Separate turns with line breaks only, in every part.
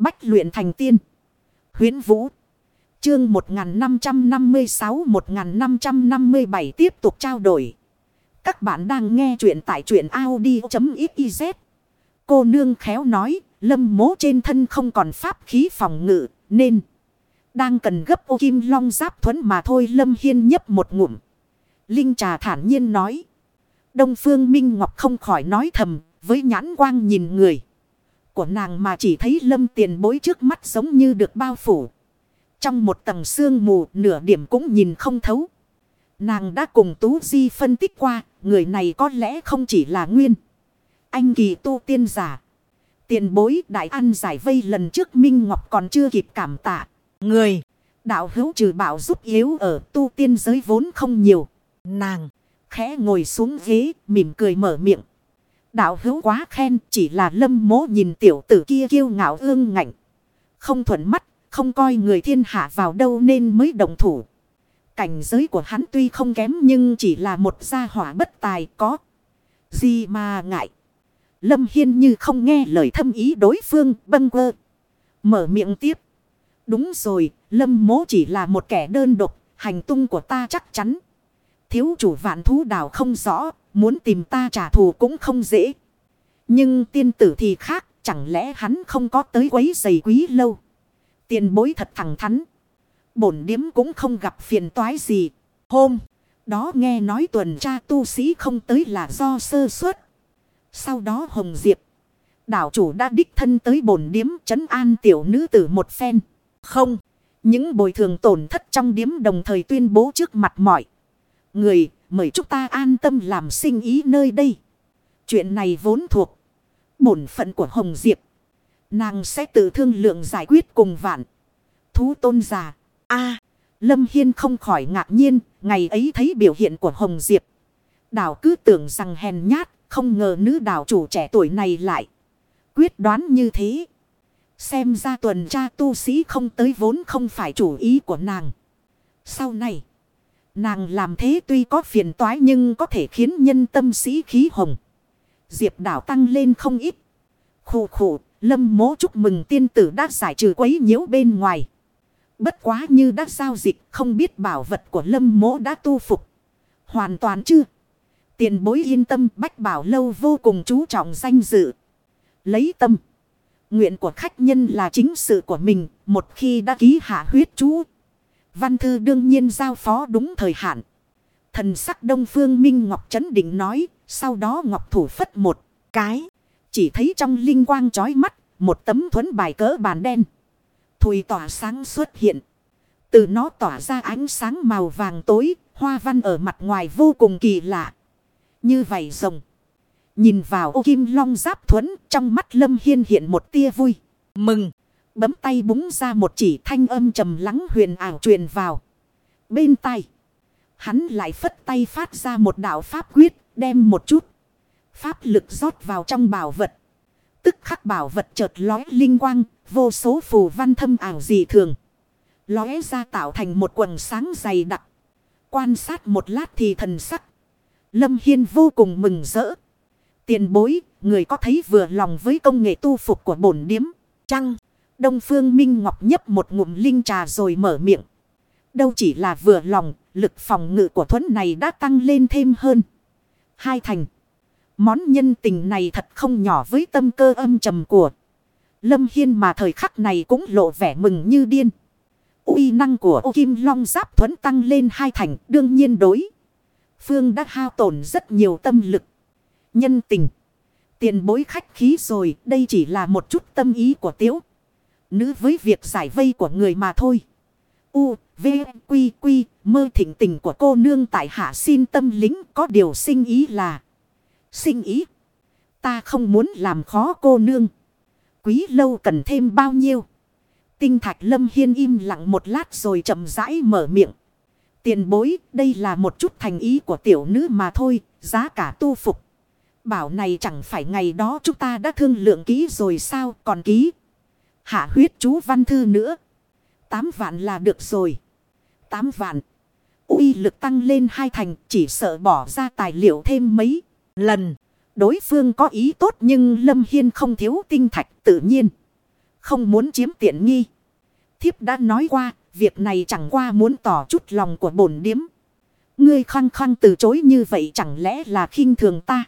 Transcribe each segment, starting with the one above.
Bách luyện thành tiên. huyễn Vũ. Chương 1556-1557 tiếp tục trao đổi. Các bạn đang nghe truyện tại truyện Audi.xyz. Cô nương khéo nói, lâm mố trên thân không còn pháp khí phòng ngự, nên đang cần gấp ô kim long giáp thuẫn mà thôi lâm hiên nhấp một ngụm. Linh trà thản nhiên nói. Đông phương Minh Ngọc không khỏi nói thầm, với nhãn quang nhìn người. Của nàng mà chỉ thấy lâm tiền bối trước mắt giống như được bao phủ. Trong một tầng sương mù nửa điểm cũng nhìn không thấu. Nàng đã cùng Tú Di phân tích qua, người này có lẽ không chỉ là nguyên. Anh kỳ tu tiên giả. Tiền bối đại ăn giải vây lần trước Minh Ngọc còn chưa kịp cảm tạ. Người, đạo hữu trừ bảo giúp yếu ở tu tiên giới vốn không nhiều. Nàng, khẽ ngồi xuống ghế, mỉm cười mở miệng. Đạo hữu quá khen, chỉ là lâm mố nhìn tiểu tử kia kiêu ngạo ương ngạnh. Không thuận mắt, không coi người thiên hạ vào đâu nên mới đồng thủ. Cảnh giới của hắn tuy không kém nhưng chỉ là một gia hỏa bất tài có. Gì mà ngại. Lâm Hiên như không nghe lời thâm ý đối phương bâng quơ. Mở miệng tiếp. Đúng rồi, Lâm mố chỉ là một kẻ đơn độc, hành tung của ta chắc chắn. Thiếu chủ vạn thú đảo không rõ, muốn tìm ta trả thù cũng không dễ. Nhưng tiên tử thì khác, chẳng lẽ hắn không có tới quấy giày quý lâu. Tiền bối thật thẳng thắn. Bổn điếm cũng không gặp phiền toái gì. Hôm, đó nghe nói tuần tra tu sĩ không tới là do sơ suất. Sau đó Hồng Diệp, đảo chủ đã đích thân tới bổn điếm trấn an tiểu nữ tử một phen. Không, những bồi thường tổn thất trong điếm đồng thời tuyên bố trước mặt mọi người, mời chúng ta an tâm làm sinh ý nơi đây. Chuyện này vốn thuộc bổn phận của Hồng Diệp. Nàng sẽ tự thương lượng giải quyết cùng vạn. Thú tôn giả. a Lâm Hiên không khỏi ngạc nhiên, ngày ấy thấy biểu hiện của Hồng Diệp. Đảo cứ tưởng rằng hèn nhát, không ngờ nữ đảo chủ trẻ tuổi này lại. Quyết đoán như thế. Xem ra tuần tra tu sĩ không tới vốn không phải chủ ý của nàng. Sau này, nàng làm thế tuy có phiền toái nhưng có thể khiến nhân tâm sĩ khí hồng. Diệp đảo tăng lên không ít. Khủ khủ, lâm mố chúc mừng tiên tử đã giải trừ quấy nhiễu bên ngoài. Bất quá như đã giao dịch không biết bảo vật của lâm mố đã tu phục. Hoàn toàn chưa. Tiền bối yên tâm bách bảo lâu vô cùng chú trọng danh dự. Lấy tâm. Nguyện của khách nhân là chính sự của mình. Một khi đã ký hạ huyết chú. Văn thư đương nhiên giao phó đúng thời hạn. Thần sắc đông phương minh ngọc chấn định nói. Sau đó ngọc thủ phất một cái. Chỉ thấy trong linh quang chói mắt. Một tấm thuẫn bài cỡ bàn đen. Thùy tỏa sáng xuất hiện. Từ nó tỏa ra ánh sáng màu vàng tối. Hoa văn ở mặt ngoài vô cùng kỳ lạ. Như vậy rồng. Nhìn vào ô kim long giáp thuẫn. Trong mắt lâm hiên hiện một tia vui. Mừng. Bấm tay búng ra một chỉ thanh âm trầm lắng huyền ảo truyền vào. Bên tay. Hắn lại phất tay phát ra một đạo pháp quyết. Đem một chút. Pháp lực rót vào trong bảo vật. Tức khắc bảo vật chợt lói linh quang. Vô số phù văn thâm ảo dị thường. Lóe ra tạo thành một quần sáng dày đặc. Quan sát một lát thì thần sắc. Lâm Hiên vô cùng mừng rỡ. Tiền bối, người có thấy vừa lòng với công nghệ tu phục của bổn điếm. Chăng, Đông Phương Minh Ngọc nhấp một ngụm linh trà rồi mở miệng. Đâu chỉ là vừa lòng, lực phòng ngự của thuẫn này đã tăng lên thêm hơn. Hai thành. Món nhân tình này thật không nhỏ với tâm cơ âm trầm của Lâm Hiên mà thời khắc này cũng lộ vẻ mừng như điên. uy năng của ô kim long giáp thuẫn tăng lên hai thành đương nhiên đối. Phương đã hao tổn rất nhiều tâm lực. Nhân tình. Tiền bối khách khí rồi. Đây chỉ là một chút tâm ý của tiếu. Nữ với việc giải vây của người mà thôi. U, V, Quy, Quy, mơ thỉnh tình của cô nương tại hạ xin tâm lính có điều sinh ý là. Sinh ý. Ta không muốn làm khó cô nương. Quý lâu cần thêm bao nhiêu. Tinh thạch lâm hiên im lặng một lát rồi chậm rãi mở miệng. Tiền bối, đây là một chút thành ý của tiểu nữ mà thôi, giá cả tu phục. Bảo này chẳng phải ngày đó chúng ta đã thương lượng ký rồi sao, còn ký. Hạ huyết chú văn thư nữa. Tám vạn là được rồi. Tám vạn. uy lực tăng lên hai thành, chỉ sợ bỏ ra tài liệu thêm mấy lần. Đối phương có ý tốt nhưng Lâm Hiên không thiếu tinh thạch tự nhiên. Không muốn chiếm tiện nghi. Thiếp đã nói qua, việc này chẳng qua muốn tỏ chút lòng của bổn điếm. Ngươi khăng khăng từ chối như vậy chẳng lẽ là khinh thường ta.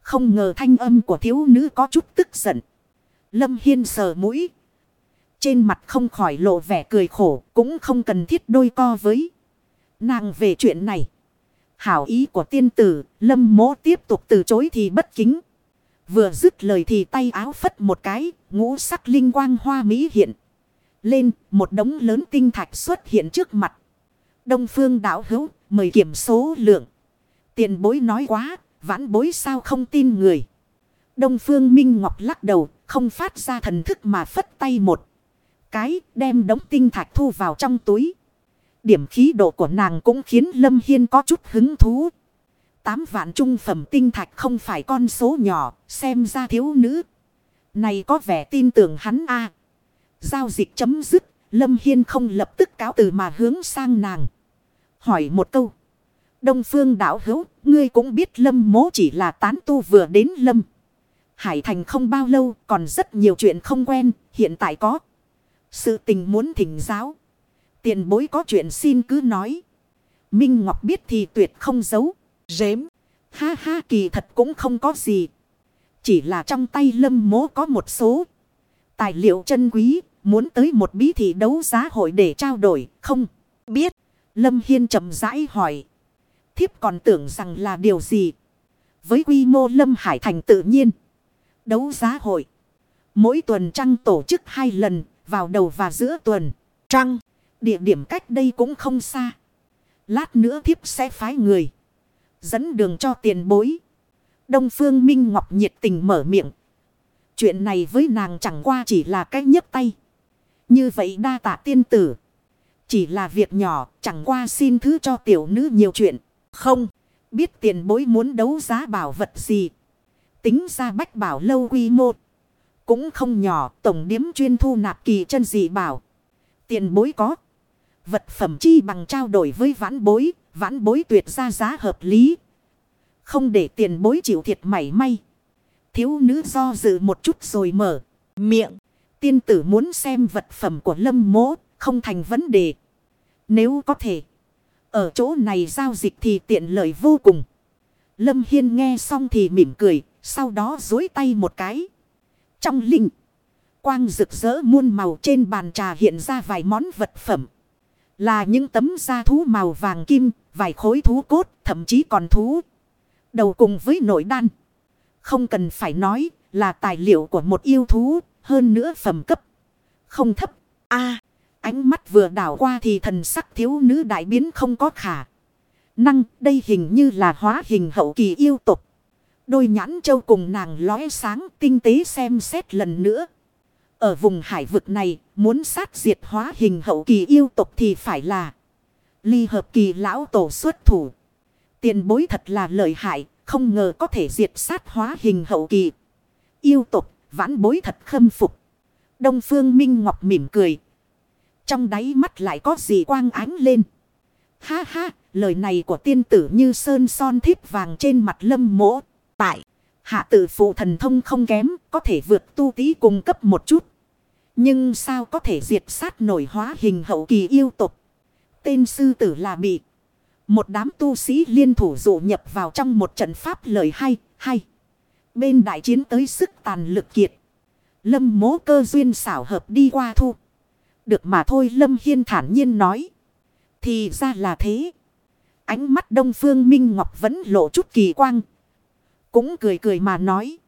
Không ngờ thanh âm của thiếu nữ có chút tức giận. Lâm Hiên sờ mũi. Trên mặt không khỏi lộ vẻ cười khổ cũng không cần thiết đôi co với. Nàng về chuyện này. Hảo ý của tiên tử, lâm mố tiếp tục từ chối thì bất kính. Vừa dứt lời thì tay áo phất một cái, ngũ sắc linh quang hoa mỹ hiện. Lên, một đống lớn tinh thạch xuất hiện trước mặt. Đông phương đảo hữu, mời kiểm số lượng. Tiền bối nói quá, vãn bối sao không tin người. Đông phương minh ngọc lắc đầu, không phát ra thần thức mà phất tay một. Cái đem đống tinh thạch thu vào trong túi. Điểm khí độ của nàng cũng khiến Lâm Hiên có chút hứng thú. Tám vạn trung phẩm tinh thạch không phải con số nhỏ, xem ra thiếu nữ. Này có vẻ tin tưởng hắn a Giao dịch chấm dứt, Lâm Hiên không lập tức cáo từ mà hướng sang nàng. Hỏi một câu. Đông phương đảo hữu, ngươi cũng biết Lâm mố chỉ là tán tu vừa đến Lâm. Hải Thành không bao lâu, còn rất nhiều chuyện không quen, hiện tại có. Sự tình muốn thỉnh giáo. Tiền bối có chuyện xin cứ nói. Minh Ngọc biết thì tuyệt không giấu. Rếm. Ha ha, kỳ thật cũng không có gì. Chỉ là trong tay lâm mố có một số. Tài liệu chân quý. Muốn tới một bí thị đấu giá hội để trao đổi. Không. Biết. Lâm Hiên chậm rãi hỏi. Thiếp còn tưởng rằng là điều gì. Với quy mô Lâm Hải Thành tự nhiên. Đấu giá hội. Mỗi tuần trăng tổ chức hai lần. Vào đầu và giữa tuần. Trăng. Địa điểm cách đây cũng không xa. Lát nữa thiếp sẽ phái người. Dẫn đường cho tiền bối. Đông Phương Minh Ngọc nhiệt tình mở miệng. Chuyện này với nàng chẳng qua chỉ là cách nhấp tay. Như vậy đa tạ tiên tử. Chỉ là việc nhỏ, chẳng qua xin thứ cho tiểu nữ nhiều chuyện. Không. Biết tiền bối muốn đấu giá bảo vật gì. Tính ra bách bảo lâu quy một. Cũng không nhỏ. Tổng điểm chuyên thu nạp kỳ chân dị bảo. Tiền bối có. Vật phẩm chi bằng trao đổi với vãn bối, vãn bối tuyệt ra giá hợp lý. Không để tiền bối chịu thiệt mảy may. Thiếu nữ do dự một chút rồi mở miệng. Tiên tử muốn xem vật phẩm của lâm mố, không thành vấn đề. Nếu có thể, ở chỗ này giao dịch thì tiện lợi vô cùng. Lâm Hiên nghe xong thì mỉm cười, sau đó dối tay một cái. Trong linh, quang rực rỡ muôn màu trên bàn trà hiện ra vài món vật phẩm. Là những tấm da thú màu vàng kim, vài khối thú cốt, thậm chí còn thú. Đầu cùng với nội đan. Không cần phải nói là tài liệu của một yêu thú, hơn nữa phẩm cấp. Không thấp. a ánh mắt vừa đảo qua thì thần sắc thiếu nữ đại biến không có khả. Năng đây hình như là hóa hình hậu kỳ yêu tục. Đôi nhãn châu cùng nàng lóe sáng tinh tế xem xét lần nữa. Ở vùng hải vực này, muốn sát diệt hóa hình hậu kỳ yêu tục thì phải là ly hợp kỳ lão tổ xuất thủ. Tiền bối thật là lợi hại, không ngờ có thể diệt sát hóa hình hậu kỳ. Yêu tục, vãn bối thật khâm phục. Đông Phương Minh Ngọc mỉm cười. Trong đáy mắt lại có gì quang ánh lên. Ha ha, lời này của tiên tử như sơn son thiếp vàng trên mặt lâm mỗ. Tại. Hạ tử phụ thần thông không kém, có thể vượt tu tí cung cấp một chút. Nhưng sao có thể diệt sát nổi hóa hình hậu kỳ yêu tục. Tên sư tử là bị. Một đám tu sĩ liên thủ dụ nhập vào trong một trận pháp lời hay, hay. Bên đại chiến tới sức tàn lực kiệt. Lâm mố cơ duyên xảo hợp đi qua thu. Được mà thôi Lâm Hiên thản nhiên nói. Thì ra là thế. Ánh mắt Đông Phương Minh Ngọc vẫn lộ chút kỳ quang, cũng cười cười mà nói.